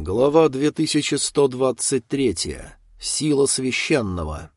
Глава 2123. Сила священного.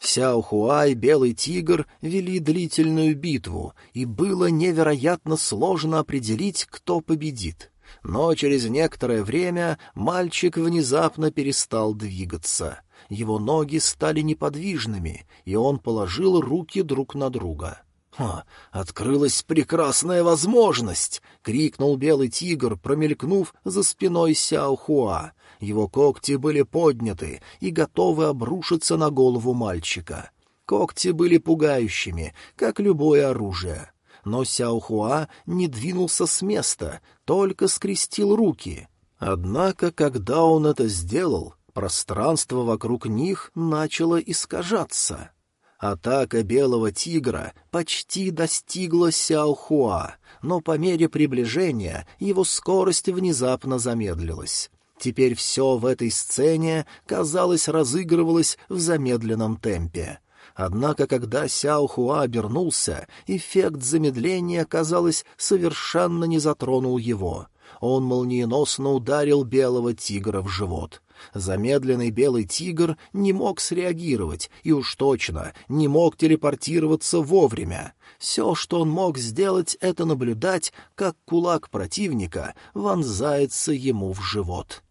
Сяохуа и Белый Тигр вели длительную битву, и было невероятно сложно определить, кто победит. Но через некоторое время мальчик внезапно перестал двигаться. Его ноги стали неподвижными, и он положил руки друг на друга. «Ха! Открылась прекрасная возможность!» — крикнул белый тигр, промелькнув за спиной Сяохуа. Его когти были подняты и готовы обрушиться на голову мальчика. Когти были пугающими, как любое оружие. Но Сяохуа не двинулся с места, только скрестил руки. Однако, когда он это сделал, пространство вокруг них начало искажаться. Атака белого тигра почти достигла Сяохуа, но по мере приближения его скорость внезапно замедлилась. Теперь все в этой сцене, казалось, разыгрывалось в замедленном темпе. Однако, когда Сяохуа обернулся, эффект замедления, казалось, совершенно не затронул его. Он молниеносно ударил белого тигра в живот. Замедленный белый тигр не мог среагировать и уж точно не мог телепортироваться вовремя. Все, что он мог сделать, это наблюдать, как кулак противника вонзается ему в живот.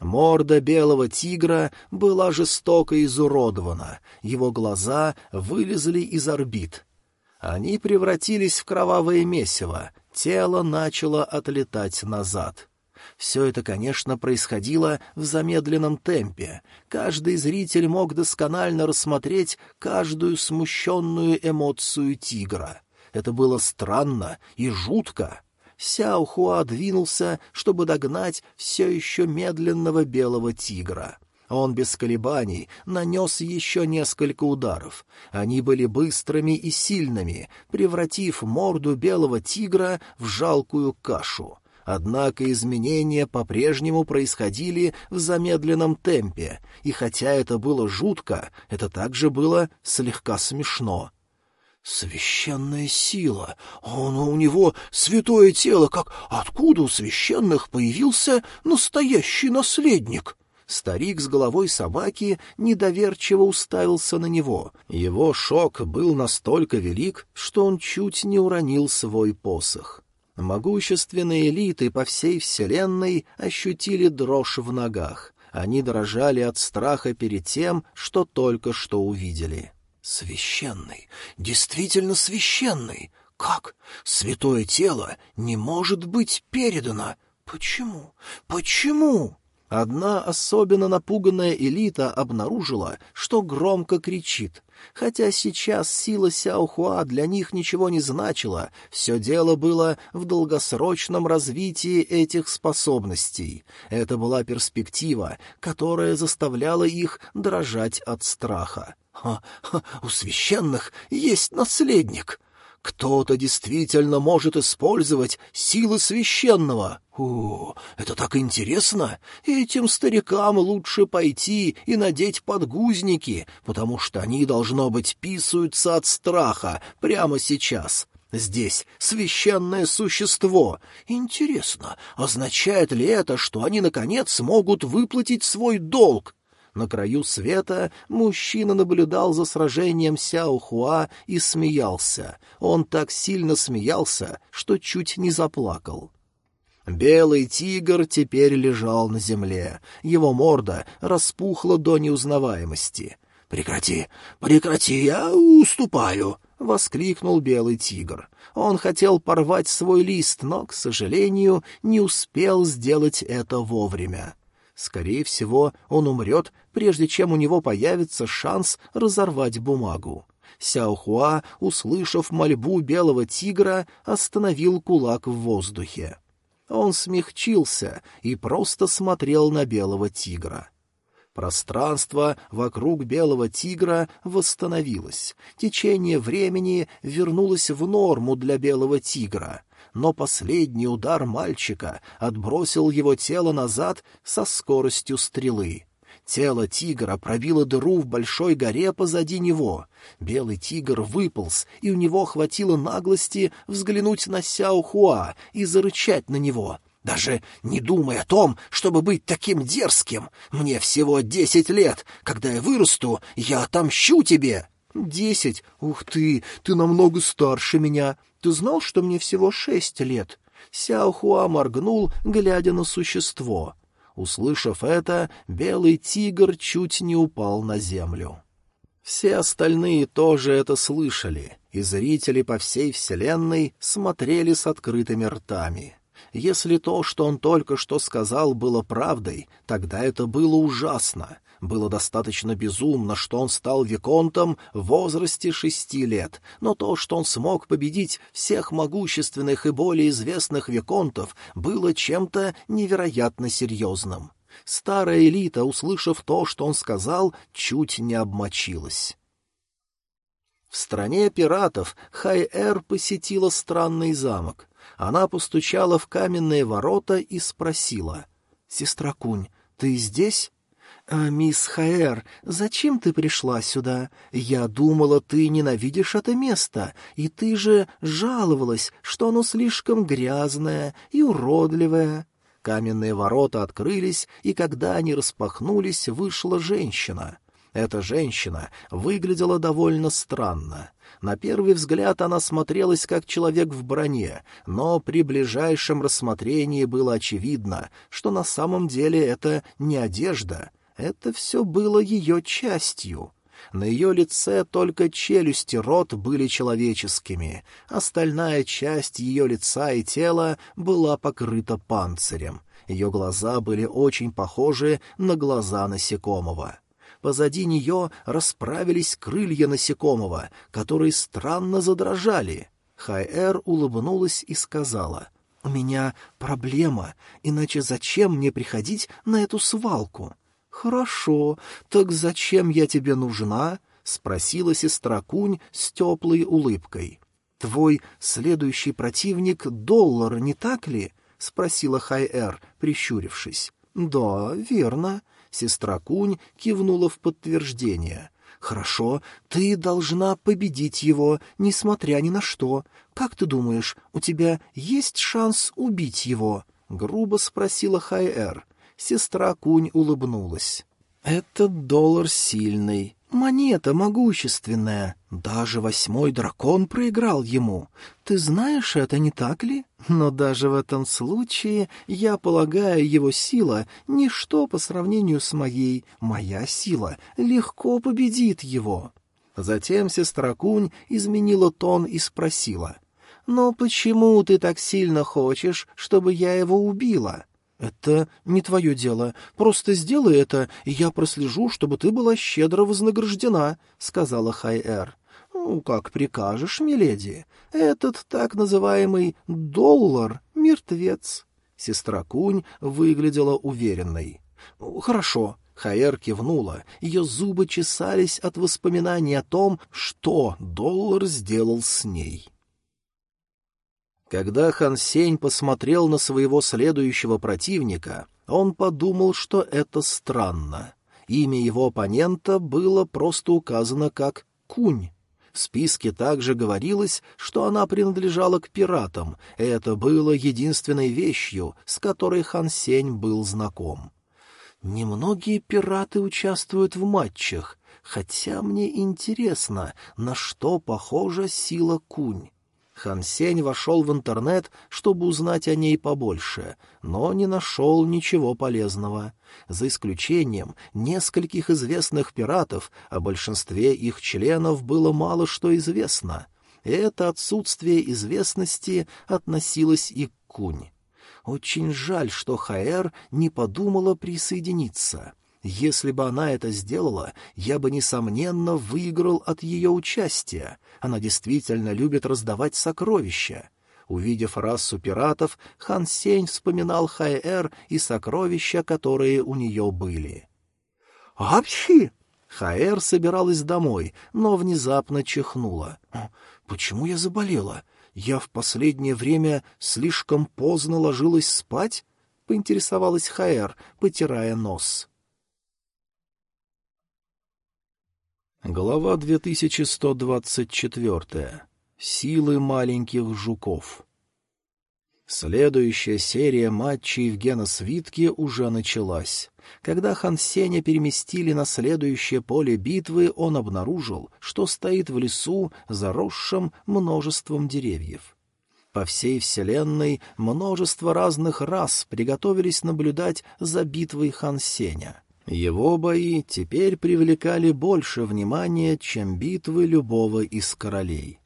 Морда белого тигра была жестоко изуродована, его глаза вылезли из орбит. Они превратились в кровавое месиво, тело начало отлетать назад — все это, конечно, происходило в замедленном темпе. Каждый зритель мог досконально рассмотреть каждую смущенную эмоцию тигра. Это было странно и жутко. Сяо Хуа двинулся, чтобы догнать все еще медленного белого тигра. Он без колебаний нанес еще несколько ударов. Они были быстрыми и сильными, превратив морду белого тигра в жалкую кашу. Однако изменения по-прежнему происходили в замедленном темпе, и хотя это было жутко, это также было слегка смешно. «Священная сила! Он у него святое тело, как откуда у священных появился настоящий наследник?» Старик с головой собаки недоверчиво уставился на него. Его шок был настолько велик, что он чуть не уронил свой посох. Могущественные элиты по всей вселенной ощутили дрожь в ногах. Они дрожали от страха перед тем, что только что увидели. «Священный! Действительно священный! Как? Святое тело не может быть передано! Почему? Почему?» Одна особенно напуганная элита обнаружила, что громко кричит. Хотя сейчас сила Сяохуа для них ничего не значила, все дело было в долгосрочном развитии этих способностей. Это была перспектива, которая заставляла их дрожать от страха. «Ха, ха, у священных есть наследник!» Кто-то действительно может использовать силы священного. О, это так интересно! Этим старикам лучше пойти и надеть подгузники, потому что они, должно быть, писаются от страха прямо сейчас. Здесь священное существо. Интересно, означает ли это, что они, наконец, смогут выплатить свой долг? На краю света мужчина наблюдал за сражением Сяо Хуа и смеялся. Он так сильно смеялся, что чуть не заплакал. Белый тигр теперь лежал на земле. Его морда распухла до неузнаваемости. «Прекрати! Прекрати! Я уступаю!» — воскликнул белый тигр. Он хотел порвать свой лист, но, к сожалению, не успел сделать это вовремя. Скорее всего, он умрет, прежде чем у него появится шанс разорвать бумагу. Сяохуа, услышав мольбу белого тигра, остановил кулак в воздухе. Он смягчился и просто смотрел на белого тигра. Пространство вокруг белого тигра восстановилось. Течение времени вернулось в норму для белого тигра но последний удар мальчика отбросил его тело назад со скоростью стрелы. Тело тигра пробило дыру в большой горе позади него. Белый тигр выполз, и у него хватило наглости взглянуть на Сяо Хуа и зарычать на него. Даже не думай о том, чтобы быть таким дерзким. Мне всего десять лет. Когда я вырасту, я отомщу тебе. Десять? Ух ты, ты намного старше меня. Ты знал, что мне всего шесть лет? Сяохуа моргнул, глядя на существо. Услышав это, белый тигр чуть не упал на землю. Все остальные тоже это слышали, и зрители по всей вселенной смотрели с открытыми ртами. Если то, что он только что сказал, было правдой, тогда это было ужасно. Было достаточно безумно, что он стал виконтом в возрасте шести лет, но то, что он смог победить всех могущественных и более известных виконтов, было чем-то невероятно серьезным. Старая элита, услышав то, что он сказал, чуть не обмочилась. В стране пиратов Хай-Эр посетила странный замок. Она постучала в каменные ворота и спросила. «Сестра Кунь, ты здесь?» «А, мисс Хаэр, зачем ты пришла сюда? Я думала, ты ненавидишь это место, и ты же жаловалась, что оно слишком грязное и уродливое». Каменные ворота открылись, и когда они распахнулись, вышла женщина. Эта женщина выглядела довольно странно. На первый взгляд она смотрелась как человек в броне, но при ближайшем рассмотрении было очевидно, что на самом деле это не одежда, это все было ее частью. На ее лице только челюсти рот были человеческими, остальная часть ее лица и тела была покрыта панцирем. Ее глаза были очень похожи на глаза насекомого. Позади нее расправились крылья насекомого, которые странно задрожали. Хайэр улыбнулась и сказала, «У меня проблема, иначе зачем мне приходить на эту свалку?» «Хорошо, так зачем я тебе нужна?» — спросила сестра Кунь с теплой улыбкой. «Твой следующий противник — доллар, не так ли?» — спросила Хайэр, прищурившись. «Да, верно. Сестра Кунь кивнула в подтверждение. «Хорошо, ты должна победить его, несмотря ни на что. Как ты думаешь, у тебя есть шанс убить его?» — грубо спросила Хайэр. Сестра Кунь улыбнулась. «Этот доллар сильный. Монета могущественная. Даже восьмой дракон проиграл ему. Ты знаешь это, не так ли? Но даже в этом случае, я полагаю, его сила — ничто по сравнению с моей. Моя сила легко победит его». Затем сестра Кунь изменила тон и спросила. «Но почему ты так сильно хочешь, чтобы я его убила?» «Это не твое дело. Просто сделай это, и я прослежу, чтобы ты была щедро вознаграждена», — сказала Хай-Эр. «Ну, как прикажешь, миледи. Этот так называемый доллар — мертвец». Сестра Кунь выглядела уверенной. «Хорошо». Хаэр кивнула, ее зубы чесались от воспоминаний о том, что доллар сделал с ней. Когда Хан Сень посмотрел на своего следующего противника, он подумал, что это странно. Имя его оппонента было просто указано как «Кунь». В списке также говорилось, что она принадлежала к пиратам, это было единственной вещью, с которой Хан Сень был знаком. Немногие пираты участвуют в матчах, хотя мне интересно, на что похожа сила Кунь. Хан Сень вошел в интернет, чтобы узнать о ней побольше, но не нашел ничего полезного. За исключением нескольких известных пиратов, о большинстве их членов было мало что известно. это отсутствие известности относилось и к Кунь. Очень жаль, что Хаэр не подумала присоединиться. Если бы она это сделала, я бы, несомненно, выиграл от ее участия. Она действительно любит раздавать сокровища. Увидев расу пиратов, Хан Сень вспоминал Хайэр и сокровища, которые у нее были. «Апчхи!» Хаэр собиралась домой, но внезапно чихнула. «Почему я заболела? Я в последнее время слишком поздно ложилась спать?» — поинтересовалась Хаэр, потирая нос. Глава 2124. Силы маленьких жуков. Следующая серия матчей в геносвитке уже началась. Когда Хан Сеня переместили на следующее поле битвы, он обнаружил, что стоит в лесу, заросшем множеством деревьев. По всей вселенной множество разных рас приготовились наблюдать за битвой Хан Сеня. Его бои теперь привлекали больше внимания, чем битвы любого из королей.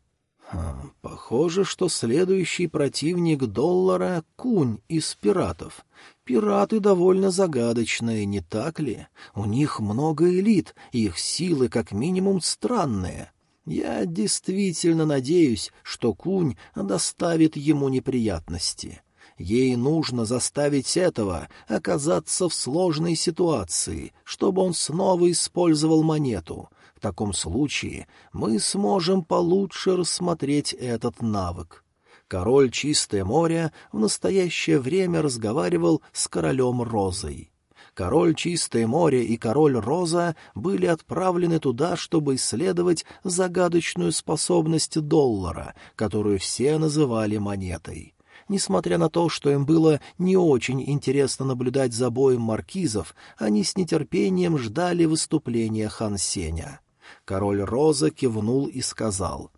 Хм, похоже, что следующий противник доллара — Кунь из пиратов. Пираты довольно загадочные, не так ли? У них много элит, их силы как минимум странные. Я действительно надеюсь, что Кунь доставит ему неприятности. Ей нужно заставить этого оказаться в сложной ситуации, чтобы он снова использовал монету. В таком случае мы сможем получше рассмотреть этот навык. Король Чистое море в настоящее время разговаривал с королем Розой. Король Чистое море и король Роза были отправлены туда, чтобы исследовать загадочную способность доллара, которую все называли монетой. Несмотря на то, что им было не очень интересно наблюдать за боем маркизов, они с нетерпением ждали выступления Хан Сеня. Король Роза кивнул и сказал,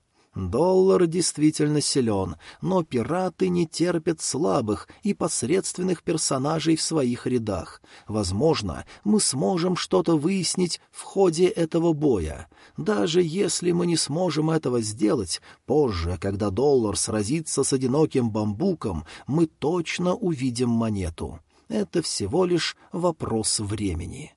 «Доллар действительно силен, но пираты не терпят слабых и посредственных персонажей в своих рядах. Возможно, мы сможем что-то выяснить в ходе этого боя. Даже если мы не сможем этого сделать, позже, когда доллар сразится с одиноким бамбуком, мы точно увидим монету. Это всего лишь вопрос времени».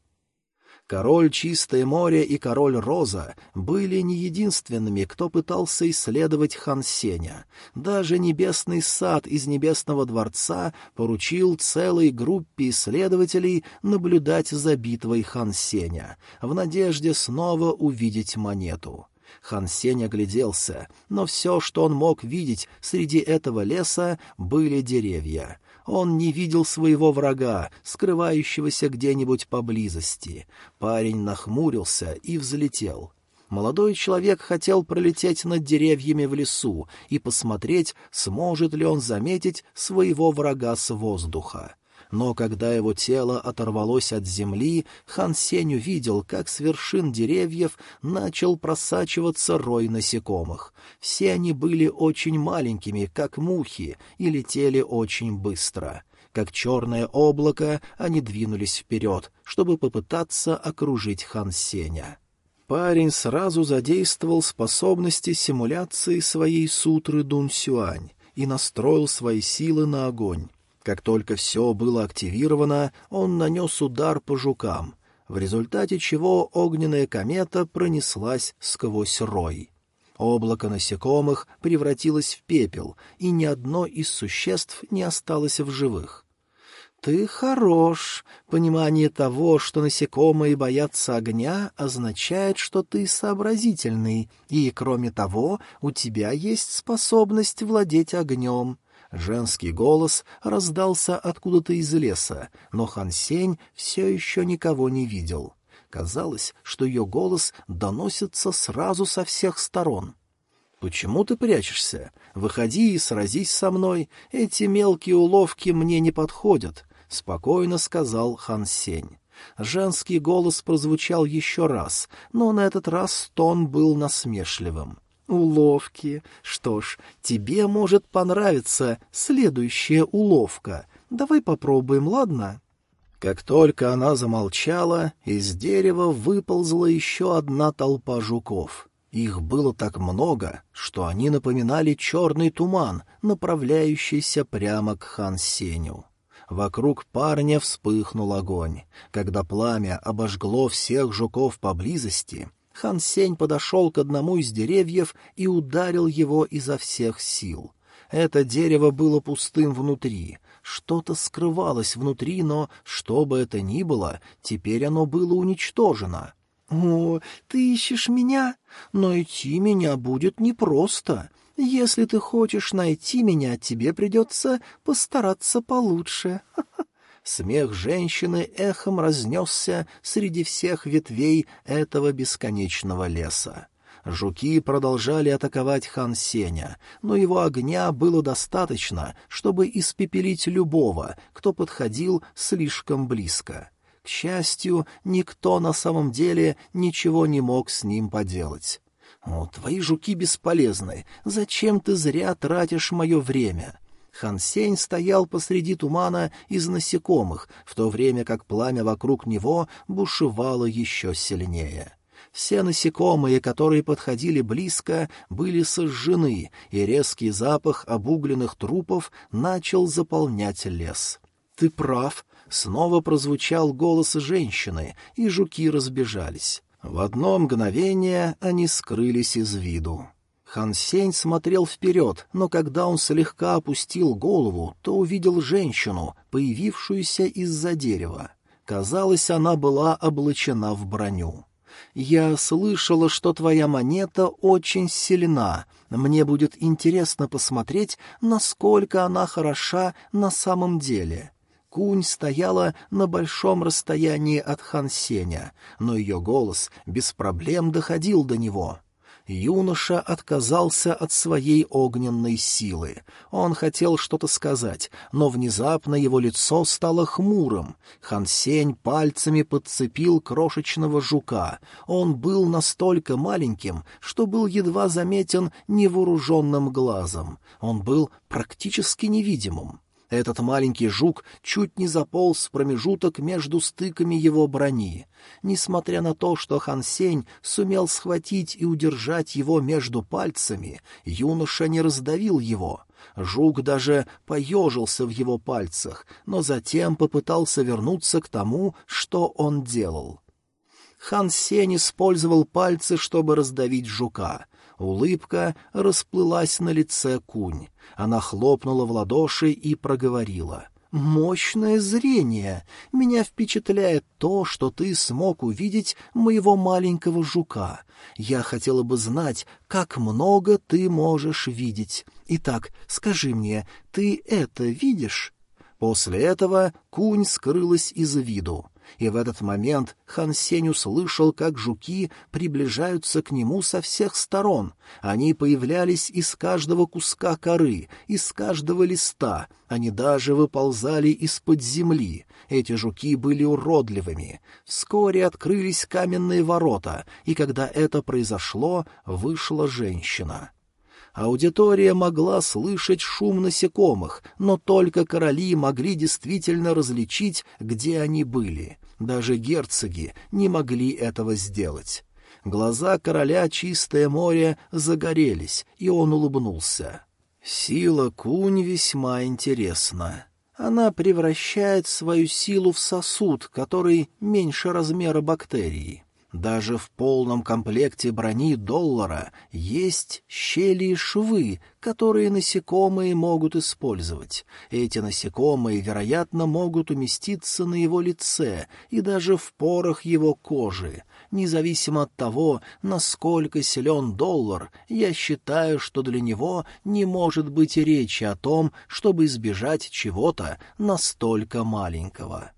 Король Чистое море и король Роза были не единственными, кто пытался исследовать Хан Сеня. Даже Небесный сад из Небесного дворца поручил целой группе исследователей наблюдать за битвой Хан Сеня, в надежде снова увидеть монету. Хан Сень огляделся, но все, что он мог видеть среди этого леса, были деревья. Он не видел своего врага, скрывающегося где-нибудь поблизости. Парень нахмурился и взлетел. Молодой человек хотел пролететь над деревьями в лесу и посмотреть, сможет ли он заметить своего врага с воздуха но когда его тело оторвалось от земли, хан Сень увидел, как с вершин деревьев начал просачиваться рой насекомых. Все они были очень маленькими, как мухи, и летели очень быстро. Как черное облако, они двинулись вперед, чтобы попытаться окружить хан Сеня. Парень сразу задействовал способности симуляции своей сутры Дун Сюань и настроил свои силы на огонь. Как только все было активировано, он нанес удар по жукам, в результате чего огненная комета пронеслась сквозь рой. Облако насекомых превратилось в пепел, и ни одно из существ не осталось в живых. «Ты хорош. Понимание того, что насекомые боятся огня, означает, что ты сообразительный, и, кроме того, у тебя есть способность владеть огнем. Женский голос раздался откуда-то из леса, но Хан Сень все еще никого не видел. Казалось, что ее голос доносится сразу со всех сторон. «Почему ты прячешься? Выходи и сразись со мной. Эти мелкие уловки мне не подходят», — спокойно сказал Хан Сень. Женский голос прозвучал еще раз, но на этот раз тон был насмешливым. Уловки. Что ж, тебе может понравиться следующая уловка. Давай попробуем, ладно? Как только она замолчала, из дерева выползла еще одна толпа жуков. Их было так много, что они напоминали черный туман, направляющийся прямо к Хан Сеню. Вокруг парня вспыхнул огонь. Когда пламя обожгло всех жуков поблизости, Хан Сень подошел к одному из деревьев и ударил его изо всех сил. Это дерево было пустым внутри. Что-то скрывалось внутри, но, что бы это ни было, теперь оно было уничтожено. «О, ты ищешь меня? Но идти меня будет непросто. Если ты хочешь найти меня, тебе придется постараться получше. Смех женщины эхом разнесся среди всех ветвей этого бесконечного леса. Жуки продолжали атаковать хан Сеня, но его огня было достаточно, чтобы испепелить любого, кто подходил слишком близко. К счастью, никто на самом деле ничего не мог с ним поделать. «О, твои жуки бесполезны. Зачем ты зря тратишь мое время?» Хан Сень стоял посреди тумана из насекомых, в то время как пламя вокруг него бушевало еще сильнее. Все насекомые, которые подходили близко, были сожжены, и резкий запах обугленных трупов начал заполнять лес. «Ты прав», — снова прозвучал голос женщины, и жуки разбежались. В одно мгновение они скрылись из виду. Хан Сень смотрел вперед, но когда он слегка опустил голову, то увидел женщину, появившуюся из-за дерева. Казалось, она была облачена в броню. «Я слышала, что твоя монета очень сильна. Мне будет интересно посмотреть, насколько она хороша на самом деле». Кунь стояла на большом расстоянии от Хан Сеня, но ее голос без проблем доходил до него юноша отказался от своей огненной силы. Он хотел что-то сказать, но внезапно его лицо стало хмурым. Хансень пальцами подцепил крошечного жука. Он был настолько маленьким, что был едва заметен невооруженным глазом. Он был практически невидимым. Этот маленький жук чуть не заполз в промежуток между стыками его брони. Несмотря на то, что Хан Сень сумел схватить и удержать его между пальцами, юноша не раздавил его. Жук даже поежился в его пальцах, но затем попытался вернуться к тому, что он делал. Хан Сень использовал пальцы, чтобы раздавить жука. Улыбка расплылась на лице Кунь. Она хлопнула в ладоши и проговорила. «Мощное зрение! Меня впечатляет то, что ты смог увидеть моего маленького жука. Я хотела бы знать, как много ты можешь видеть. Итак, скажи мне, ты это видишь?» После этого Кунь скрылась из виду и в этот момент Хан Сень услышал, как жуки приближаются к нему со всех сторон. Они появлялись из каждого куска коры, из каждого листа, они даже выползали из-под земли. Эти жуки были уродливыми. Вскоре открылись каменные ворота, и когда это произошло, вышла женщина. Аудитория могла слышать шум насекомых, но только короли могли действительно различить, где они были. Даже герцоги не могли этого сделать. Глаза короля Чистое море загорелись, и он улыбнулся. Сила кунь весьма интересна. Она превращает свою силу в сосуд, который меньше размера бактерии. Даже в полном комплекте брони доллара есть щели и швы, которые насекомые могут использовать. Эти насекомые, вероятно, могут уместиться на его лице и даже в порах его кожи. Независимо от того, насколько силен доллар, я считаю, что для него не может быть речи о том, чтобы избежать чего-то настолько маленького.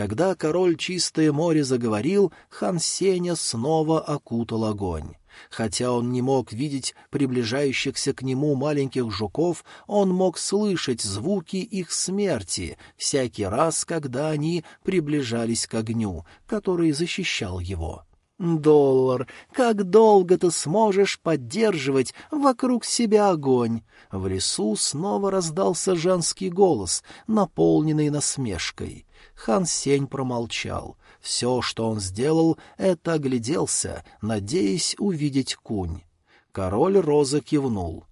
Когда король Чистое море заговорил, хан Сеня снова окутал огонь. Хотя он не мог видеть приближающихся к нему маленьких жуков, он мог слышать звуки их смерти всякий раз, когда они приближались к огню, который защищал его. «Доллар, как долго ты сможешь поддерживать вокруг себя огонь?» В лесу снова раздался женский голос, наполненный насмешкой. Хан Сень промолчал. Все, что он сделал, это огляделся, надеясь увидеть кунь. Король Роза кивнул.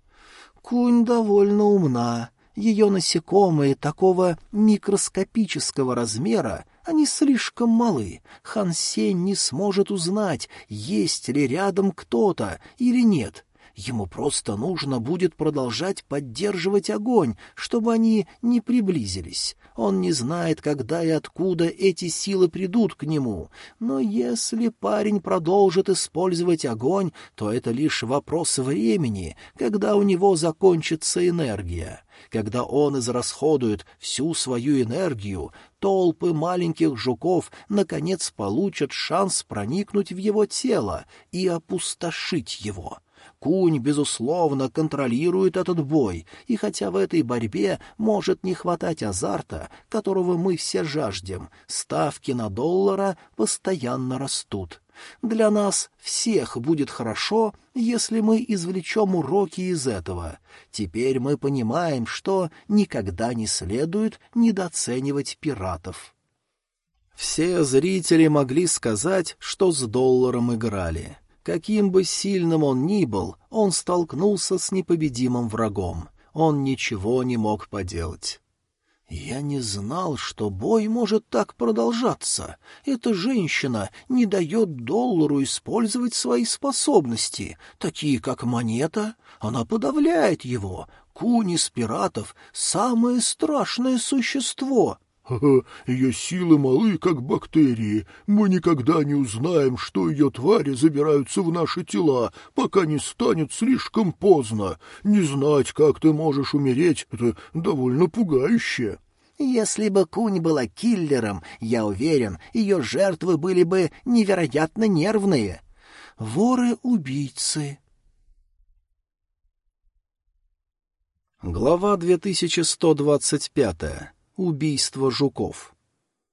«Кунь довольно умна. Ее насекомые такого микроскопического размера, они слишком малы. Хан Сень не сможет узнать, есть ли рядом кто-то или нет. Ему просто нужно будет продолжать поддерживать огонь, чтобы они не приблизились. Он не знает, когда и откуда эти силы придут к нему. Но если парень продолжит использовать огонь, то это лишь вопрос времени, когда у него закончится энергия. Когда он израсходует всю свою энергию, толпы маленьких жуков наконец получат шанс проникнуть в его тело и опустошить его. Кунь, безусловно, контролирует этот бой, и хотя в этой борьбе может не хватать азарта, которого мы все жаждем, ставки на доллара постоянно растут. Для нас всех будет хорошо, если мы извлечем уроки из этого. Теперь мы понимаем, что никогда не следует недооценивать пиратов. Все зрители могли сказать, что с долларом играли. Каким бы сильным он ни был, он столкнулся с непобедимым врагом. Он ничего не мог поделать. «Я не знал, что бой может так продолжаться. Эта женщина не дает доллару использовать свои способности, такие как монета. Она подавляет его. Куни из пиратов — самое страшное существо». Ее силы малы, как бактерии. Мы никогда не узнаем, что ее твари забираются в наши тела, пока не станет слишком поздно. Не знать, как ты можешь умереть, это довольно пугающе. Если бы Кунь была киллером, я уверен, ее жертвы были бы невероятно нервные. Воры-убийцы. Глава 2125. Убийство жуков.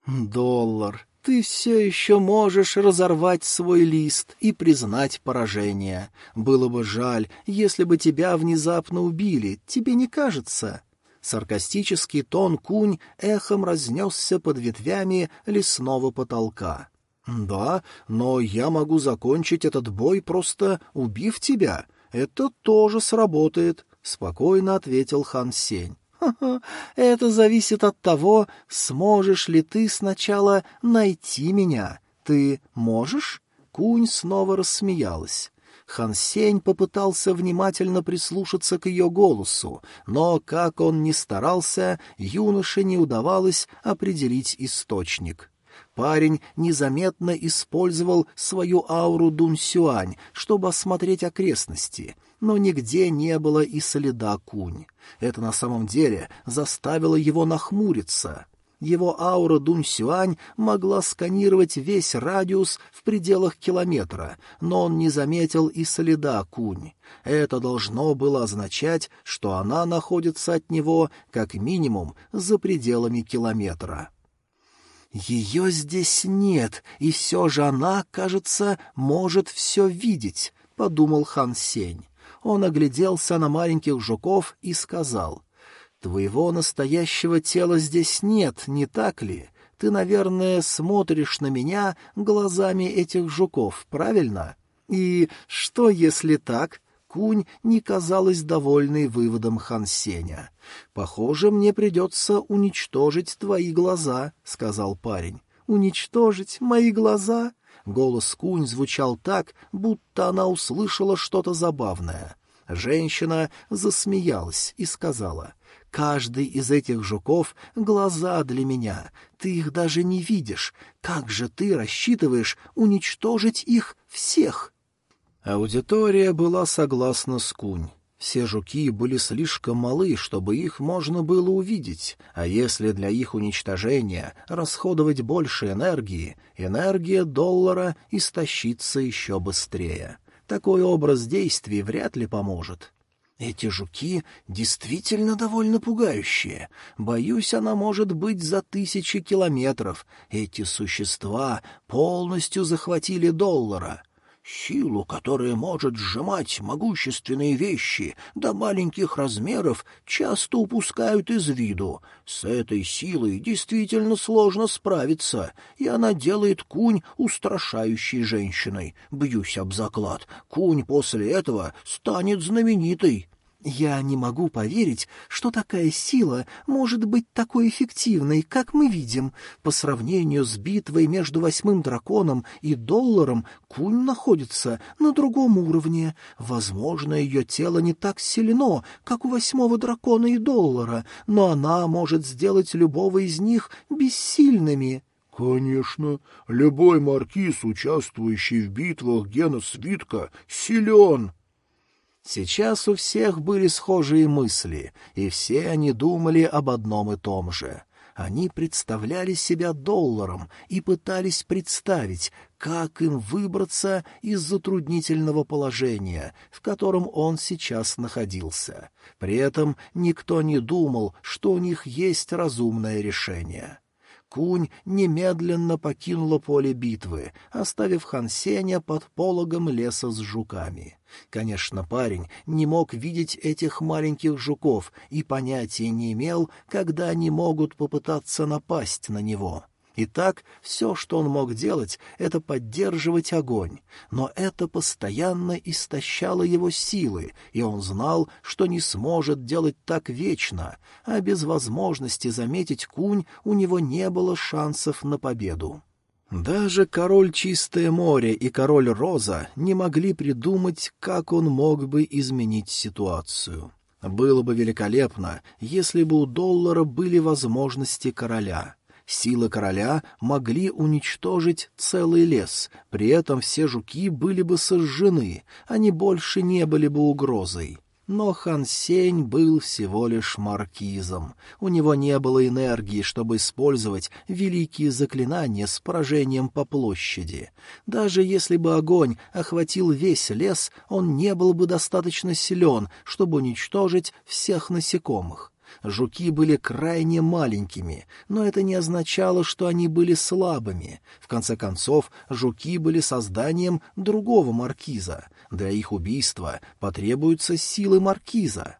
Доллар, ты все еще можешь разорвать свой лист и признать поражение. Было бы жаль, если бы тебя внезапно убили, тебе не кажется? Саркастический тон кунь эхом разнесся под ветвями лесного потолка. «Да, но я могу закончить этот бой, просто убив тебя. Это тоже сработает», — спокойно ответил Хан Сень. «Ха-ха, это зависит от того, сможешь ли ты сначала найти меня. Ты можешь?» Кунь снова рассмеялась. Хан Сень попытался внимательно прислушаться к ее голосу, но, как он ни старался, юноше не удавалось определить источник. Парень незаметно использовал свою ауру Дунсюань, чтобы осмотреть окрестности, но нигде не было и следа кунь. Это на самом деле заставило его нахмуриться. Его аура Дунсюань могла сканировать весь радиус в пределах километра, но он не заметил и следа кунь. Это должно было означать, что она находится от него как минимум за пределами километра. Ее здесь нет, и все же она, кажется, может все видеть, — подумал Хан Сень. Он огляделся на маленьких жуков и сказал, «Твоего настоящего тела здесь нет, не так ли? Ты, наверное, смотришь на меня глазами этих жуков, правильно? И что, если так?» Кунь не казалась довольной выводом Хансеня. «Похоже, мне придется уничтожить твои глаза», — сказал парень. «Уничтожить мои глаза?» Голос Кунь звучал так, будто она услышала что-то забавное. Женщина засмеялась и сказала, «Каждый из этих жуков — глаза для меня. Ты их даже не видишь. Как же ты рассчитываешь уничтожить их всех?» Аудитория была согласна с Кунь. Все жуки были слишком малы, чтобы их можно было увидеть, а если для их уничтожения расходовать больше энергии, энергия доллара истощится еще быстрее. Такой образ действий вряд ли поможет. Эти жуки действительно довольно пугающие. Боюсь, она может быть за тысячи километров. Эти существа полностью захватили доллара. Силу, которая может сжимать могущественные вещи до маленьких размеров, часто упускают из виду. С этой силой действительно сложно справиться, и она делает кунь устрашающей женщиной. Бьюсь об заклад, кунь после этого станет знаменитой. Я не могу поверить, что такая сила может быть такой эффективной, как мы видим. По сравнению с битвой между восьмым драконом и долларом, Кунь находится на другом уровне. Возможно, ее тело не так сильно, как у восьмого дракона и доллара, но она может сделать любого из них бессильными. Конечно, любой маркиз, участвующий в битвах Гена Свитка, силен. Сейчас у всех были схожие мысли, и все они думали об одном и том же. Они представляли себя долларом и пытались представить, как им выбраться из затруднительного положения, в котором он сейчас находился. При этом никто не думал, что у них есть разумное решение. Кунь немедленно покинула поле битвы, оставив Хан Сеня под пологом леса с жуками. Конечно, парень не мог видеть этих маленьких жуков и понятия не имел, когда они могут попытаться напасть на него. И так все, что он мог делать, это поддерживать огонь. Но это постоянно истощало его силы, и он знал, что не сможет делать так вечно, а без возможности заметить кунь у него не было шансов на победу. Даже король Чистое море и король Роза не могли придумать, как он мог бы изменить ситуацию. Было бы великолепно, если бы у доллара были возможности короля. Силы короля могли уничтожить целый лес, при этом все жуки были бы сожжены, они больше не были бы угрозой. Но Хан Сень был всего лишь маркизом. У него не было энергии, чтобы использовать великие заклинания с поражением по площади. Даже если бы огонь охватил весь лес, он не был бы достаточно силен, чтобы уничтожить всех насекомых. Жуки были крайне маленькими, но это не означало, что они были слабыми. В конце концов, жуки были созданием другого маркиза. Для их убийства потребуются силы маркиза.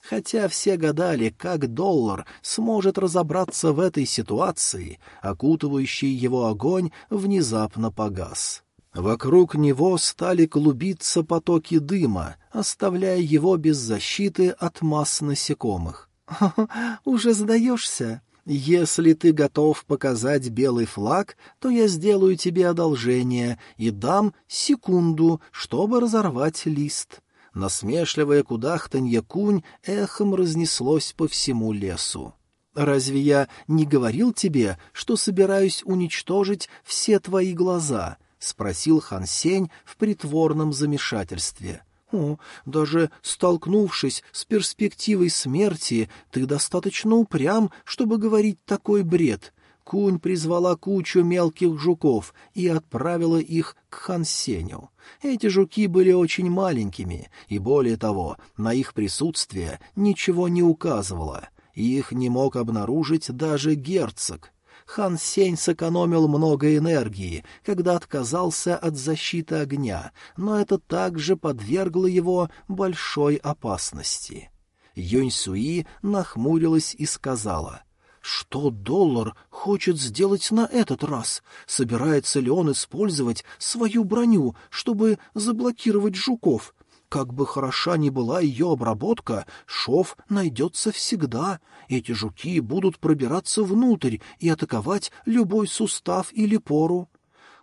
Хотя все гадали, как доллар сможет разобраться в этой ситуации, окутывающий его огонь внезапно погас. Вокруг него стали клубиться потоки дыма, оставляя его без защиты от масс насекомых. «Уже задаешься? Если ты готов показать белый флаг, то я сделаю тебе одолжение и дам секунду, чтобы разорвать лист». Насмешливое кудахтанье кунь эхом разнеслось по всему лесу. «Разве я не говорил тебе, что собираюсь уничтожить все твои глаза?» — спросил Хан Сень в притворном замешательстве. — о, даже столкнувшись с перспективой смерти, ты достаточно упрям, чтобы говорить такой бред. Кунь призвала кучу мелких жуков и отправила их к Хансеню. Эти жуки были очень маленькими, и более того, на их присутствие ничего не указывало. Их не мог обнаружить даже герцог. Хан Сень сэкономил много энергии, когда отказался от защиты огня, но это также подвергло его большой опасности. Юнь Суи нахмурилась и сказала — что доллар хочет сделать на этот раз? Собирается ли он использовать свою броню, чтобы заблокировать жуков? Как бы хороша ни была ее обработка, шов найдется всегда. Эти жуки будут пробираться внутрь и атаковать любой сустав или пору.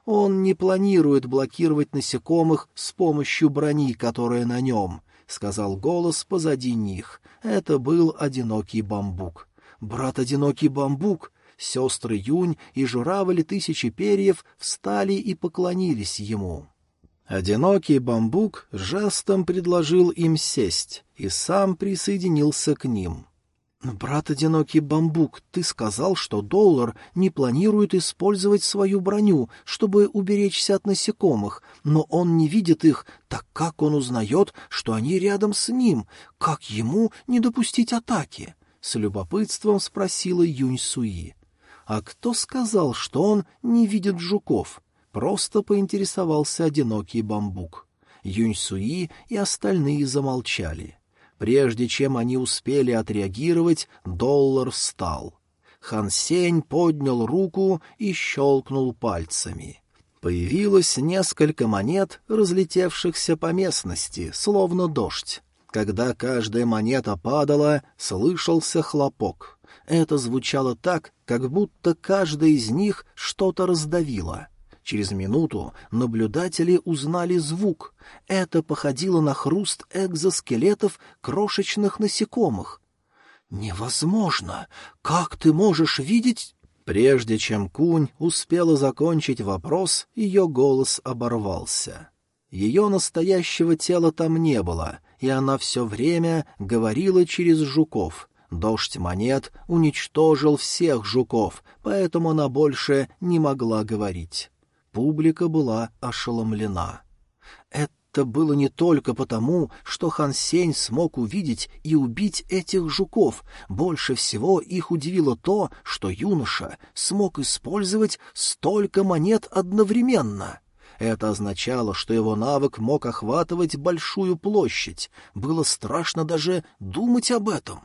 Он не планирует блокировать насекомых с помощью брони, которая на нем, — сказал голос позади них. Это был одинокий бамбук. «Брат одинокий бамбук!» Сестры Юнь и журавли тысячи перьев встали и поклонились ему. Одинокий бамбук жестом предложил им сесть и сам присоединился к ним. «Брат Одинокий Бамбук, ты сказал, что доллар не планирует использовать свою броню, чтобы уберечься от насекомых, но он не видит их, так как он узнает, что они рядом с ним? Как ему не допустить атаки?» — с любопытством спросила Юнь Суи. «А кто сказал, что он не видит жуков?» Просто поинтересовался одинокий бамбук. Юнь-Суи и остальные замолчали. Прежде чем они успели отреагировать, доллар встал. Хан Сень поднял руку и щелкнул пальцами. Появилось несколько монет, разлетевшихся по местности, словно дождь. Когда каждая монета падала, слышался хлопок. Это звучало так, как будто каждая из них что-то раздавило. Через минуту наблюдатели узнали звук. Это походило на хруст экзоскелетов крошечных насекомых. «Невозможно! Как ты можешь видеть...» Прежде чем Кунь успела закончить вопрос, ее голос оборвался. Ее настоящего тела там не было, и она все время говорила через жуков. Дождь монет уничтожил всех жуков, поэтому она больше не могла говорить. Публика была ошеломлена. Это было не только потому, что Хан Сень смог увидеть и убить этих жуков. Больше всего их удивило то, что юноша смог использовать столько монет одновременно. Это означало, что его навык мог охватывать большую площадь. Было страшно даже думать об этом.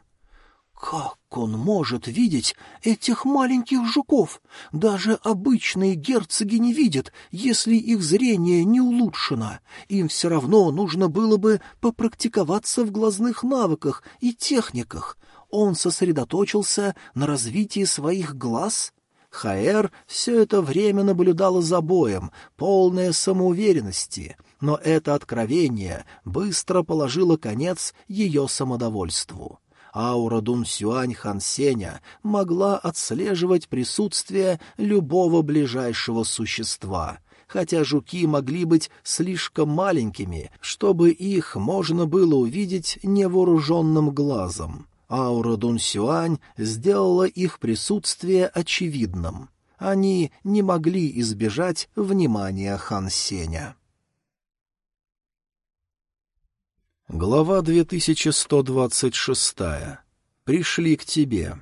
Как он может видеть этих маленьких жуков? Даже обычные герцоги не видят, если их зрение не улучшено. Им все равно нужно было бы попрактиковаться в глазных навыках и техниках. Он сосредоточился на развитии своих глаз? Хаэр все это время наблюдала за боем, полная самоуверенности, но это откровение быстро положило конец ее самодовольству. Аура Дун Сюань Хан Сеня могла отслеживать присутствие любого ближайшего существа, хотя жуки могли быть слишком маленькими, чтобы их можно было увидеть невооруженным глазом. Аура Дун Сюань сделала их присутствие очевидным. Они не могли избежать внимания Хан Сеня. Глава 2126. Пришли к тебе.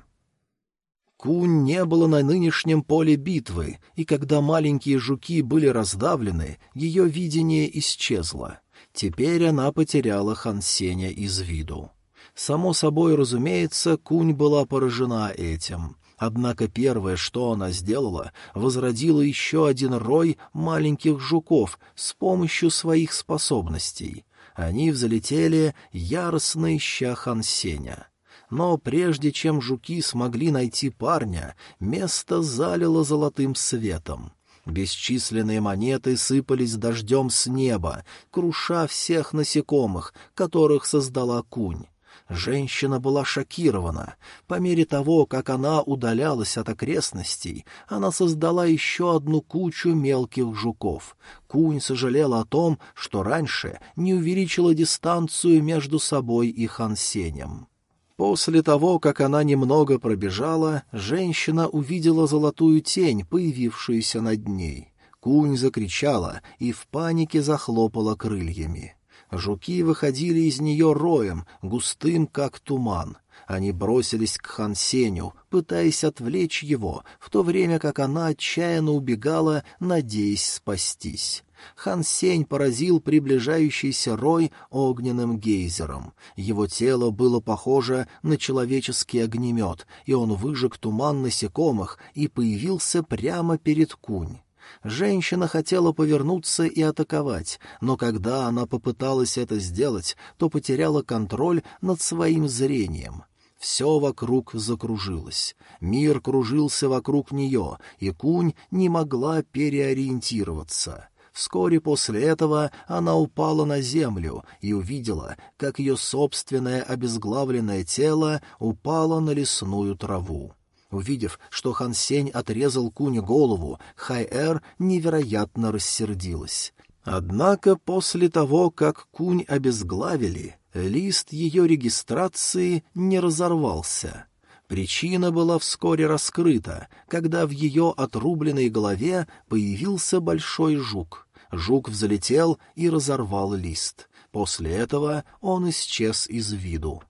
Кунь не было на нынешнем поле битвы, и когда маленькие жуки были раздавлены, ее видение исчезло. Теперь она потеряла Хансеня из виду. Само собой, разумеется, Кунь была поражена этим. Однако первое, что она сделала, возродила еще один рой маленьких жуков с помощью своих способностей — они взлетели, яростно ища Хансеня. Но прежде чем жуки смогли найти парня, место залило золотым светом. Бесчисленные монеты сыпались дождем с неба, круша всех насекомых, которых создала кунь. Женщина была шокирована. По мере того, как она удалялась от окрестностей, она создала еще одну кучу мелких жуков. Кунь сожалела о том, что раньше не увеличила дистанцию между собой и Хансенем. После того, как она немного пробежала, женщина увидела золотую тень, появившуюся над ней. Кунь закричала и в панике захлопала крыльями. Жуки выходили из нее роем, густым, как туман. Они бросились к Хансеню, пытаясь отвлечь его, в то время как она отчаянно убегала, надеясь спастись. Хан Сень поразил приближающийся рой огненным гейзером. Его тело было похоже на человеческий огнемет, и он выжег туман насекомых и появился прямо перед кунь. Женщина хотела повернуться и атаковать, но когда она попыталась это сделать, то потеряла контроль над своим зрением. Все вокруг закружилось. Мир кружился вокруг нее, и Кунь не могла переориентироваться. Вскоре после этого она упала на землю и увидела, как ее собственное обезглавленное тело упало на лесную траву. Увидев, что Хан Сень отрезал Куне голову, Хай-Эр невероятно рассердилась. Однако после того, как Кунь обезглавили, лист ее регистрации не разорвался. Причина была вскоре раскрыта, когда в ее отрубленной голове появился большой жук. Жук взлетел и разорвал лист. После этого он исчез из виду.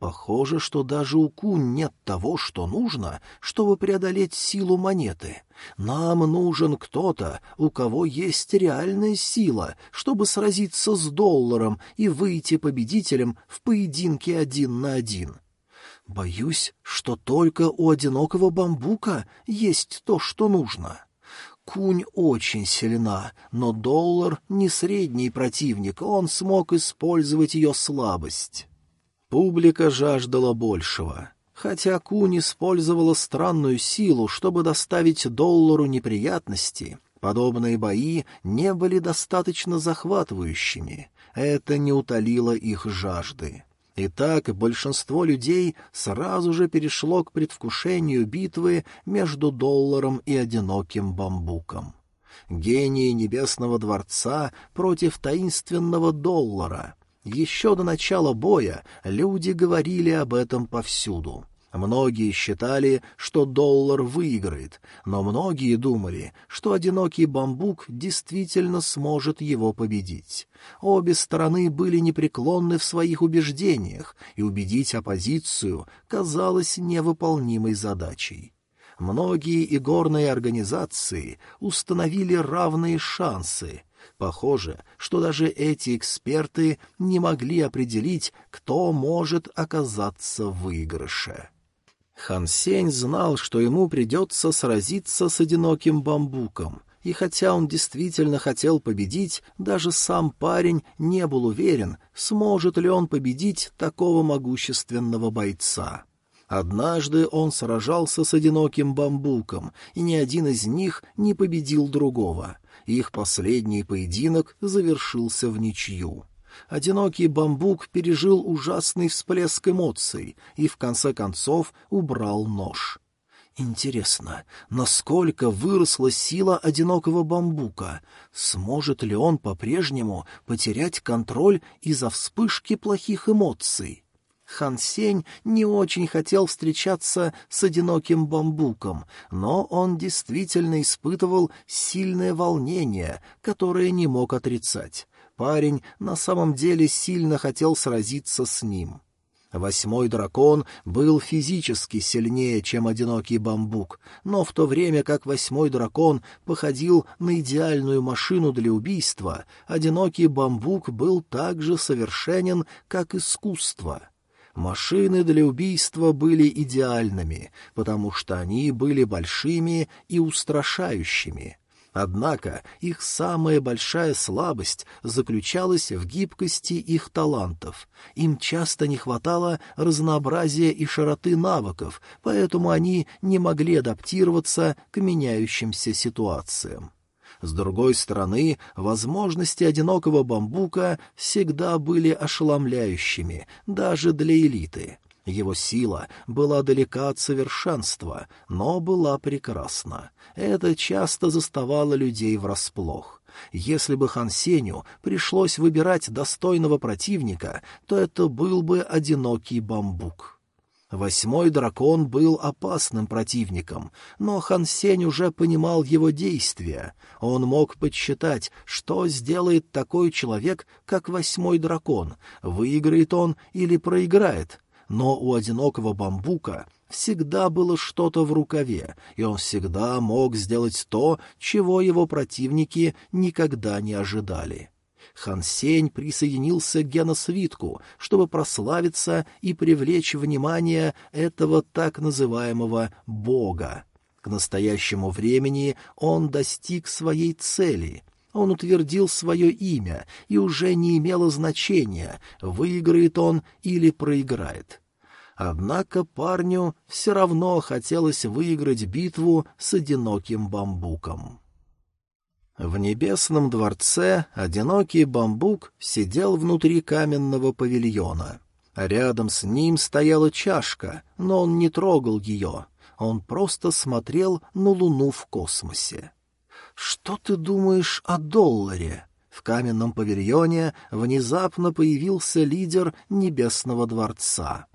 Похоже, что даже у Кунь нет того, что нужно, чтобы преодолеть силу монеты. Нам нужен кто-то, у кого есть реальная сила, чтобы сразиться с долларом и выйти победителем в поединке один на один. Боюсь, что только у одинокого бамбука есть то, что нужно. Кунь очень сильна, но доллар не средний противник, он смог использовать ее слабость. Публика жаждала большего. Хотя Кунь использовала странную силу, чтобы доставить доллару неприятности, подобные бои не были достаточно захватывающими. Это не утолило их жажды. Итак, большинство людей сразу же перешло к предвкушению битвы между долларом и одиноким бамбуком. Гении Небесного Дворца против таинственного доллара. Еще до начала боя люди говорили об этом повсюду. Многие считали, что доллар выиграет, но многие думали, что одинокий бамбук действительно сможет его победить. Обе стороны были непреклонны в своих убеждениях, и убедить оппозицию казалось невыполнимой задачей. Многие игорные организации установили равные шансы. Похоже, что даже эти эксперты не могли определить, кто может оказаться в выигрыше. Хан Сень знал, что ему придется сразиться с одиноким бамбуком, и хотя он действительно хотел победить, даже сам парень не был уверен, сможет ли он победить такого могущественного бойца. Однажды он сражался с одиноким бамбуком, и ни один из них не победил другого. Их последний поединок завершился в ничью. Одинокий бамбук пережил ужасный всплеск эмоций и, в конце концов, убрал нож. Интересно, насколько выросла сила одинокого бамбука? Сможет ли он по-прежнему потерять контроль из-за вспышки плохих эмоций? Хан Сень не очень хотел встречаться с одиноким бамбуком, но он действительно испытывал сильное волнение, которое не мог отрицать. Парень на самом деле сильно хотел сразиться с ним. Восьмой дракон был физически сильнее, чем одинокий бамбук, но в то время как восьмой дракон походил на идеальную машину для убийства, одинокий бамбук был так же совершенен, как искусство. Машины для убийства были идеальными, потому что они были большими и устрашающими. Однако их самая большая слабость заключалась в гибкости их талантов. Им часто не хватало разнообразия и широты навыков, поэтому они не могли адаптироваться к меняющимся ситуациям. С другой стороны, возможности одинокого бамбука всегда были ошеломляющими, даже для элиты. Его сила была далека от совершенства, но была прекрасна. Это часто заставало людей врасплох. Если бы Хан Сеню пришлось выбирать достойного противника, то это был бы одинокий бамбук. Восьмой дракон был опасным противником, но Хан Сень уже понимал его действия. Он мог подсчитать, что сделает такой человек, как восьмой дракон, выиграет он или проиграет. Но у одинокого бамбука всегда было что-то в рукаве, и он всегда мог сделать то, чего его противники никогда не ожидали. Хан Сень присоединился к геносвитку, чтобы прославиться и привлечь внимание этого так называемого «бога». К настоящему времени он достиг своей цели. Он утвердил свое имя, и уже не имело значения, выиграет он или проиграет. Однако парню все равно хотелось выиграть битву с одиноким бамбуком. В небесном дворце одинокий бамбук сидел внутри каменного павильона. Рядом с ним стояла чашка, но он не трогал ее. Он просто смотрел на луну в космосе. «Что ты думаешь о долларе?» В каменном павильоне внезапно появился лидер Небесного дворца.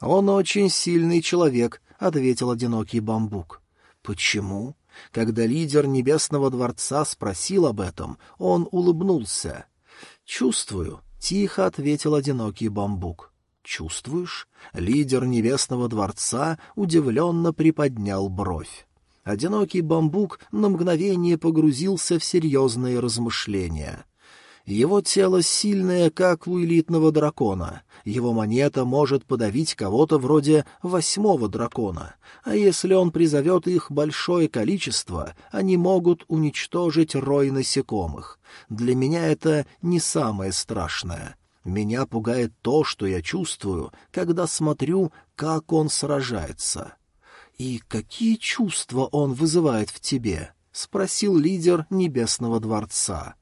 «Он очень сильный человек», — ответил одинокий бамбук. «Почему?» Когда лидер Небесного Дворца спросил об этом, он улыбнулся. «Чувствую», — тихо ответил одинокий бамбук. «Чувствуешь?» Лидер Небесного Дворца удивленно приподнял бровь. Одинокий бамбук на мгновение погрузился в серьезные размышления. Его тело сильное, как у элитного дракона. Его монета может подавить кого-то вроде восьмого дракона. А если он призовет их большое количество, они могут уничтожить рой насекомых. Для меня это не самое страшное. Меня пугает то, что я чувствую, когда смотрю, как он сражается. «И какие чувства он вызывает в тебе?» — спросил лидер Небесного Дворца.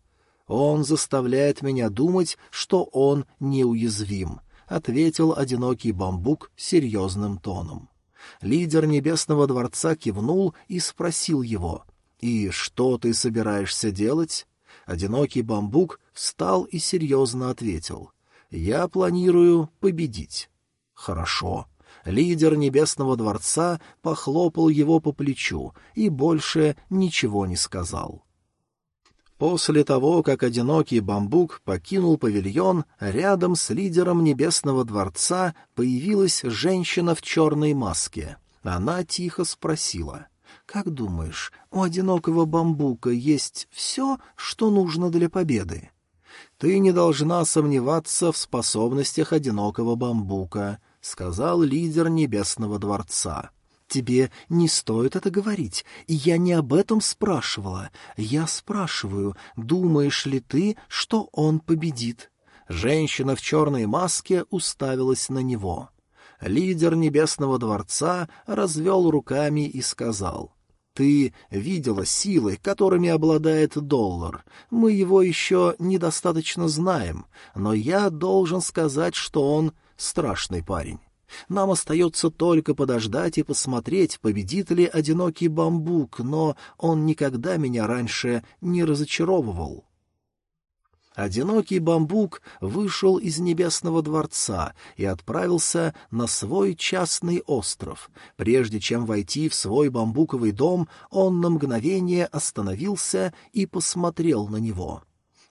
«Он заставляет меня думать, что он неуязвим», — ответил одинокий бамбук серьезным тоном. Лидер Небесного Дворца кивнул и спросил его, «И что ты собираешься делать?» Одинокий бамбук встал и серьезно ответил, «Я планирую победить». «Хорошо», лидер Небесного Дворца похлопал его по плечу и больше ничего не сказал. После того, как одинокий бамбук покинул павильон, рядом с лидером Небесного Дворца появилась женщина в черной маске. Она тихо спросила, «Как думаешь, у одинокого бамбука есть все, что нужно для победы?» «Ты не должна сомневаться в способностях одинокого бамбука», — сказал лидер Небесного Дворца. «Тебе не стоит это говорить, и я не об этом спрашивала. Я спрашиваю, думаешь ли ты, что он победит?» Женщина в черной маске уставилась на него. Лидер Небесного Дворца развел руками и сказал, «Ты видела силы, которыми обладает доллар. Мы его еще недостаточно знаем, но я должен сказать, что он страшный парень. Нам остается только подождать и посмотреть, победит ли одинокий бамбук, но он никогда меня раньше не разочаровывал. Одинокий бамбук вышел из небесного дворца и отправился на свой частный остров. Прежде чем войти в свой бамбуковый дом, он на мгновение остановился и посмотрел на него.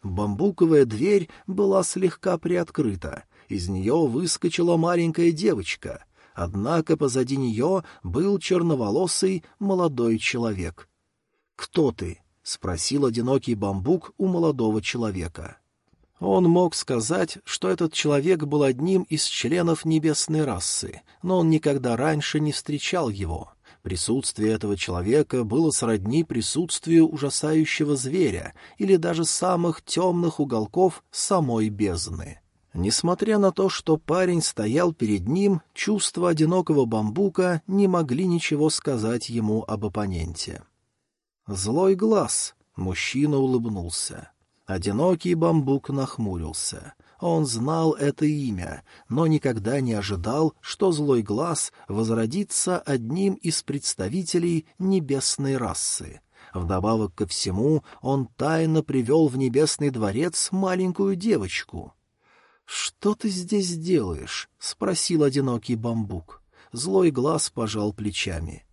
Бамбуковая дверь была слегка приоткрыта, из нее выскочила маленькая девочка, однако позади нее был черноволосый молодой человек. «Кто ты?» — спросил одинокий бамбук у молодого человека. Он мог сказать, что этот человек был одним из членов небесной расы, но он никогда раньше не встречал его. Присутствие этого человека было сродни присутствию ужасающего зверя или даже самых темных уголков самой бездны. Несмотря на то, что парень стоял перед ним, чувства одинокого бамбука не могли ничего сказать ему об оппоненте. «Злой глаз!» — мужчина улыбнулся. Одинокий бамбук нахмурился. Он знал это имя, но никогда не ожидал, что злой глаз возродится одним из представителей небесной расы. Вдобавок ко всему, он тайно привел в небесный дворец маленькую девочку — «Что ты здесь делаешь?» — спросил одинокий бамбук. Злой глаз пожал плечами.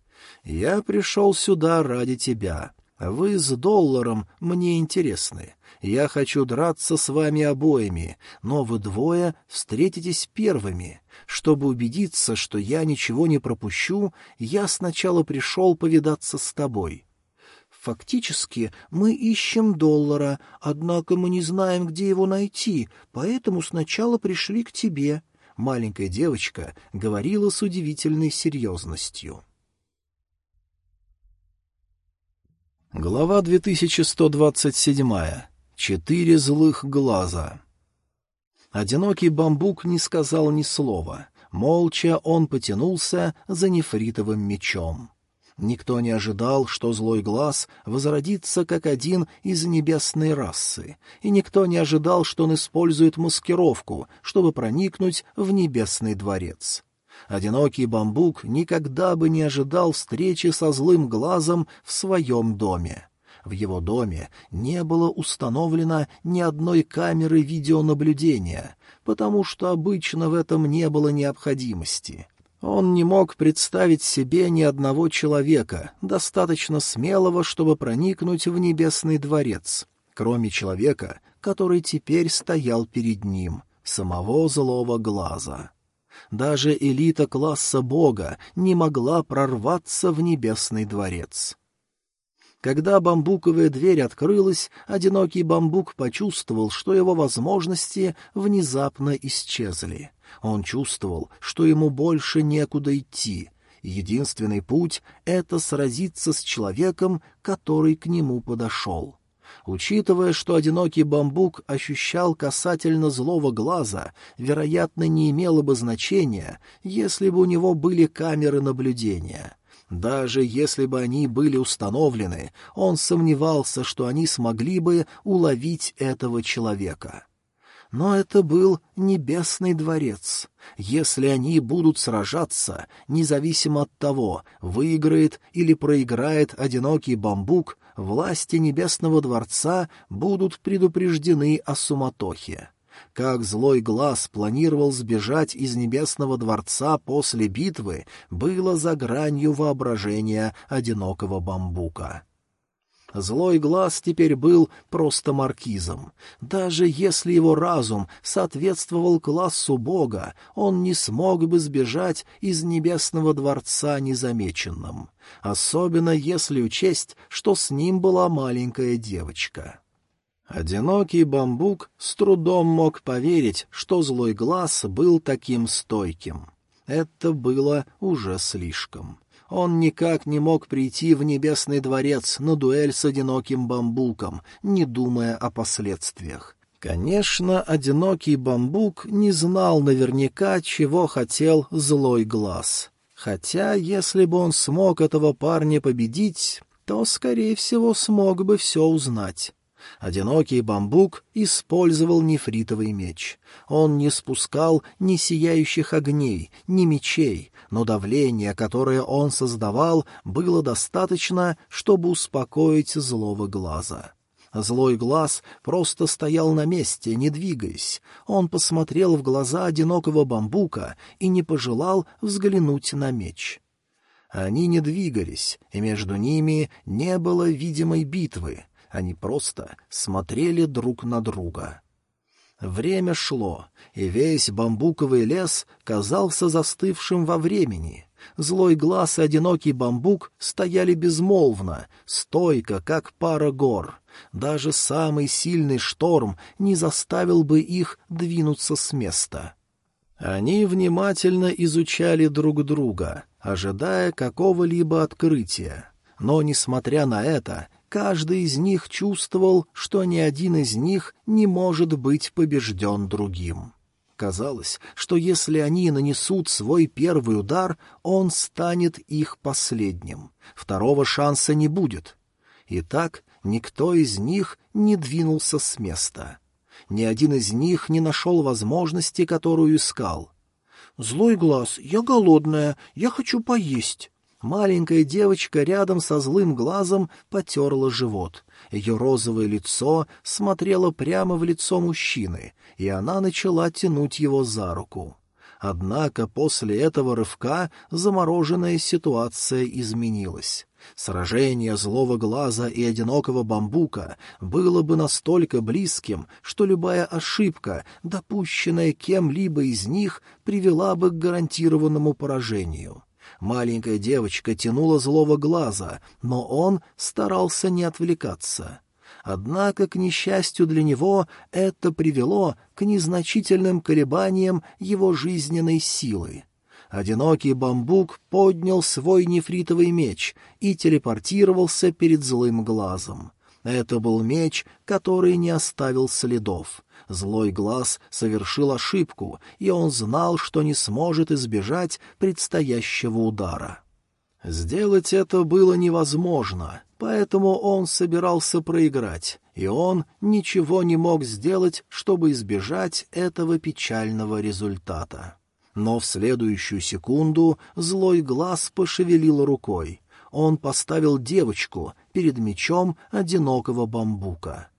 «Я пришел сюда ради тебя. Вы с долларом мне интересны. Я хочу драться с вами обоими, но вы двое встретитесь первыми. Чтобы убедиться, что я ничего не пропущу, я сначала пришел повидаться с тобой. Фактически мы ищем доллара, однако мы не знаем, где его найти, поэтому сначала пришли к тебе. Маленькая девочка говорила с удивительной серьезностью. Глава 2127. Четыре злых глаза. Одинокий бамбук не сказал ни слова. Молча он потянулся за нефритовым мечом. Никто не ожидал, что злой глаз возродится как один из небесной расы, и никто не ожидал, что он использует маскировку, чтобы проникнуть в небесный дворец. Одинокий бамбук никогда бы не ожидал встречи со злым глазом в своем доме. В его доме не было установлено ни одной камеры видеонаблюдения, потому что обычно в этом не было необходимости — он не мог представить себе ни одного человека, достаточно смелого, чтобы проникнуть в небесный дворец, кроме человека, который теперь стоял перед ним, самого злого глаза. Даже элита класса бога не могла прорваться в небесный дворец. Когда бамбуковая дверь открылась, одинокий бамбук почувствовал, что его возможности внезапно исчезли. Он чувствовал, что ему больше некуда идти. Единственный путь — это сразиться с человеком, который к нему подошел. Учитывая, что одинокий бамбук ощущал касательно злого глаза, вероятно, не имело бы значения, если бы у него были камеры наблюдения. Даже если бы они были установлены, он сомневался, что они смогли бы уловить этого человека. Но это был небесный дворец. Если они будут сражаться, независимо от того, выиграет или проиграет одинокий бамбук, власти небесного дворца будут предупреждены о суматохе. Как злой глаз планировал сбежать из небесного дворца после битвы, было за гранью воображения одинокого бамбука. Злой глаз теперь был просто маркизом. Даже если его разум соответствовал классу бога, он не смог бы сбежать из небесного дворца незамеченным. Особенно если учесть, что с ним была маленькая девочка. Одинокий бамбук с трудом мог поверить, что злой глаз был таким стойким. Это было уже слишком. Он никак не мог прийти в небесный дворец на дуэль с одиноким бамбуком, не думая о последствиях. Конечно, одинокий бамбук не знал наверняка, чего хотел злой глаз. Хотя, если бы он смог этого парня победить, то, скорее всего, смог бы все узнать. Одинокий бамбук использовал нефритовый меч. Он не спускал ни сияющих огней, ни мечей, но давление, которое он создавал, было достаточно, чтобы успокоить злого глаза. Злой глаз просто стоял на месте, не двигаясь. Он посмотрел в глаза одинокого бамбука и не пожелал взглянуть на меч. Они не двигались, и между ними не было видимой битвы. Они просто смотрели друг на друга. Время шло, и весь бамбуковый лес казался застывшим во времени. Злой глаз и одинокий бамбук стояли безмолвно, стойко, как пара гор. Даже самый сильный шторм не заставил бы их двинуться с места. Они внимательно изучали друг друга, ожидая какого-либо открытия. Но, несмотря на это, Каждый из них чувствовал, что ни один из них не может быть побежден другим. Казалось, что если они нанесут свой первый удар, он станет их последним. Второго шанса не будет. Итак, никто из них не двинулся с места. Ни один из них не нашел возможности, которую искал. «Злой глаз, я голодная, я хочу поесть». Маленькая девочка рядом со злым глазом потерла живот. Ее розовое лицо смотрело прямо в лицо мужчины, и она начала тянуть его за руку. Однако после этого рывка замороженная ситуация изменилась. Сражение злого глаза и одинокого бамбука было бы настолько близким, что любая ошибка, допущенная кем-либо из них, привела бы к гарантированному поражению. Маленькая девочка тянула злого глаза, но он старался не отвлекаться. Однако, к несчастью для него, это привело к незначительным колебаниям его жизненной силы. Одинокий бамбук поднял свой нефритовый меч и телепортировался перед злым глазом. Это был меч, который не оставил следов. Злой глаз совершил ошибку, и он знал, что не сможет избежать предстоящего удара. Сделать это было невозможно, поэтому он собирался проиграть, и он ничего не мог сделать, чтобы избежать этого печального результата. Но в следующую секунду злой глаз пошевелил рукой. Он поставил девочку перед мечом одинокого бамбука.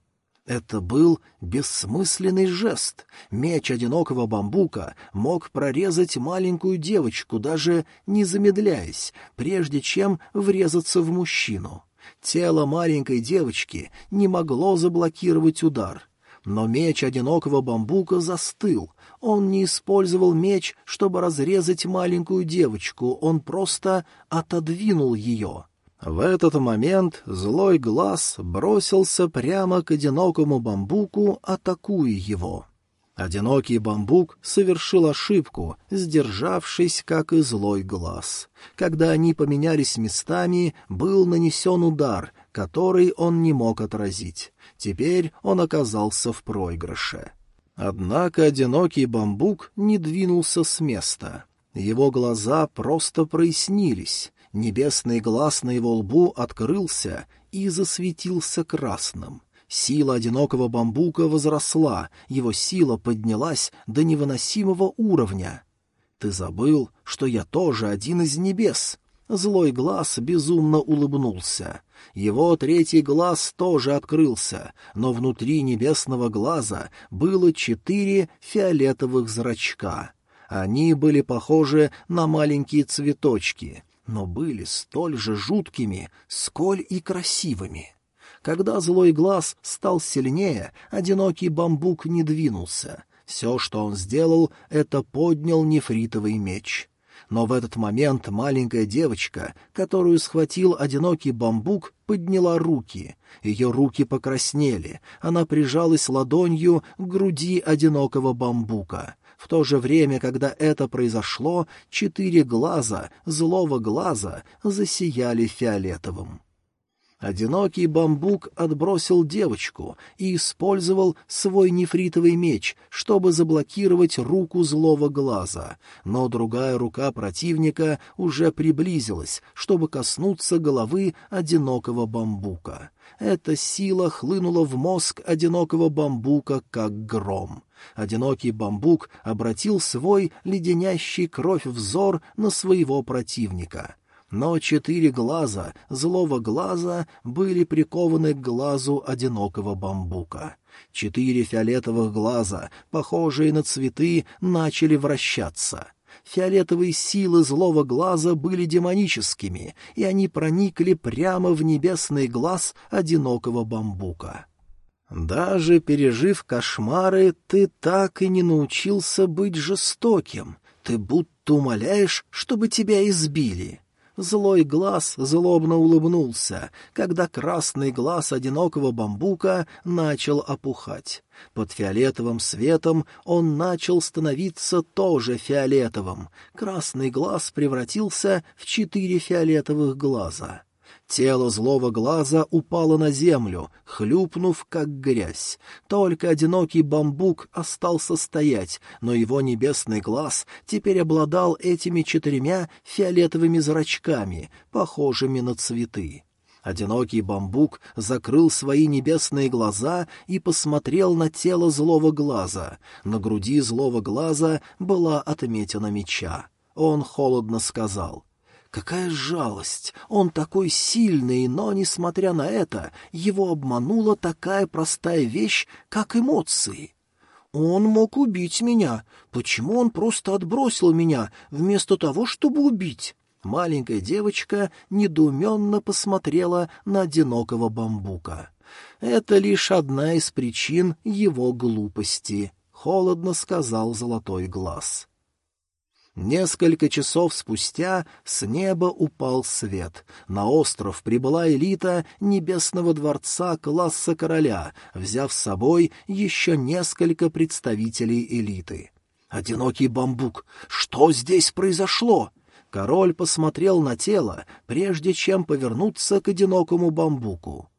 Это был бессмысленный жест. Меч одинокого бамбука мог прорезать маленькую девочку, даже не замедляясь, прежде чем врезаться в мужчину. Тело маленькой девочки не могло заблокировать удар. Но меч одинокого бамбука застыл. Он не использовал меч, чтобы разрезать маленькую девочку, он просто отодвинул ее. В этот момент злой глаз бросился прямо к одинокому бамбуку, атакуя его. Одинокий бамбук совершил ошибку, сдержавшись, как и злой глаз. Когда они поменялись местами, был нанесен удар, который он не мог отразить. Теперь он оказался в проигрыше. Однако одинокий бамбук не двинулся с места. Его глаза просто прояснились. Небесный глаз на его лбу открылся и засветился красным. Сила одинокого бамбука возросла, его сила поднялась до невыносимого уровня. «Ты забыл, что я тоже один из небес?» Злой глаз безумно улыбнулся. Его третий глаз тоже открылся, но внутри небесного глаза было четыре фиолетовых зрачка. Они были похожи на маленькие цветочки, но были столь же жуткими, сколь и красивыми. Когда злой глаз стал сильнее, одинокий бамбук не двинулся. Все, что он сделал, это поднял нефритовый меч. Но в этот момент маленькая девочка, которую схватил одинокий бамбук, подняла руки. Ее руки покраснели, она прижалась ладонью к груди одинокого бамбука. В то же время, когда это произошло, четыре глаза, злого глаза, засияли фиолетовым. Одинокий бамбук отбросил девочку и использовал свой нефритовый меч, чтобы заблокировать руку злого глаза, но другая рука противника уже приблизилась, чтобы коснуться головы одинокого бамбука. Эта сила хлынула в мозг одинокого бамбука, как гром. Одинокий бамбук обратил свой леденящий кровь взор на своего противника — но четыре глаза злого глаза были прикованы к глазу одинокого бамбука. Четыре фиолетовых глаза, похожие на цветы, начали вращаться. Фиолетовые силы злого глаза были демоническими, и они проникли прямо в небесный глаз одинокого бамбука. Даже пережив кошмары, ты так и не научился быть жестоким. Ты будто умоляешь, чтобы тебя избили. Злой глаз злобно улыбнулся, когда красный глаз одинокого бамбука начал опухать. Под фиолетовым светом он начал становиться тоже фиолетовым. Красный глаз превратился в четыре фиолетовых глаза. Тело злого глаза упало на землю, хлюпнув, как грязь. Только одинокий бамбук остался стоять, но его небесный глаз теперь обладал этими четырьмя фиолетовыми зрачками, похожими на цветы. Одинокий бамбук закрыл свои небесные глаза и посмотрел на тело злого глаза. На груди злого глаза была отметина меча. Он холодно сказал — Какая жалость! Он такой сильный, но, несмотря на это, его обманула такая простая вещь, как эмоции. Он мог убить меня. Почему он просто отбросил меня, вместо того, чтобы убить? Маленькая девочка недоуменно посмотрела на одинокого бамбука. Это лишь одна из причин его глупости, — холодно сказал золотой глаз. Несколько часов спустя с неба упал свет. На остров прибыла элита Небесного дворца класса короля, взяв с собой еще несколько представителей элиты. «Одинокий бамбук! Что здесь произошло?» Король посмотрел на тело, прежде чем повернуться к одинокому бамбуку.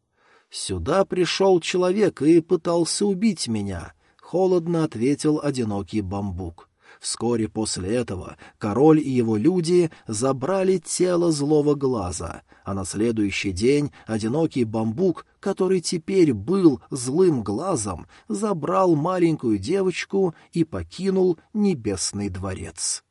«Сюда пришел человек и пытался убить меня», — холодно ответил одинокий бамбук. Вскоре после этого король и его люди забрали тело злого глаза, а на следующий день одинокий бамбук, который теперь был злым глазом, забрал маленькую девочку и покинул небесный дворец.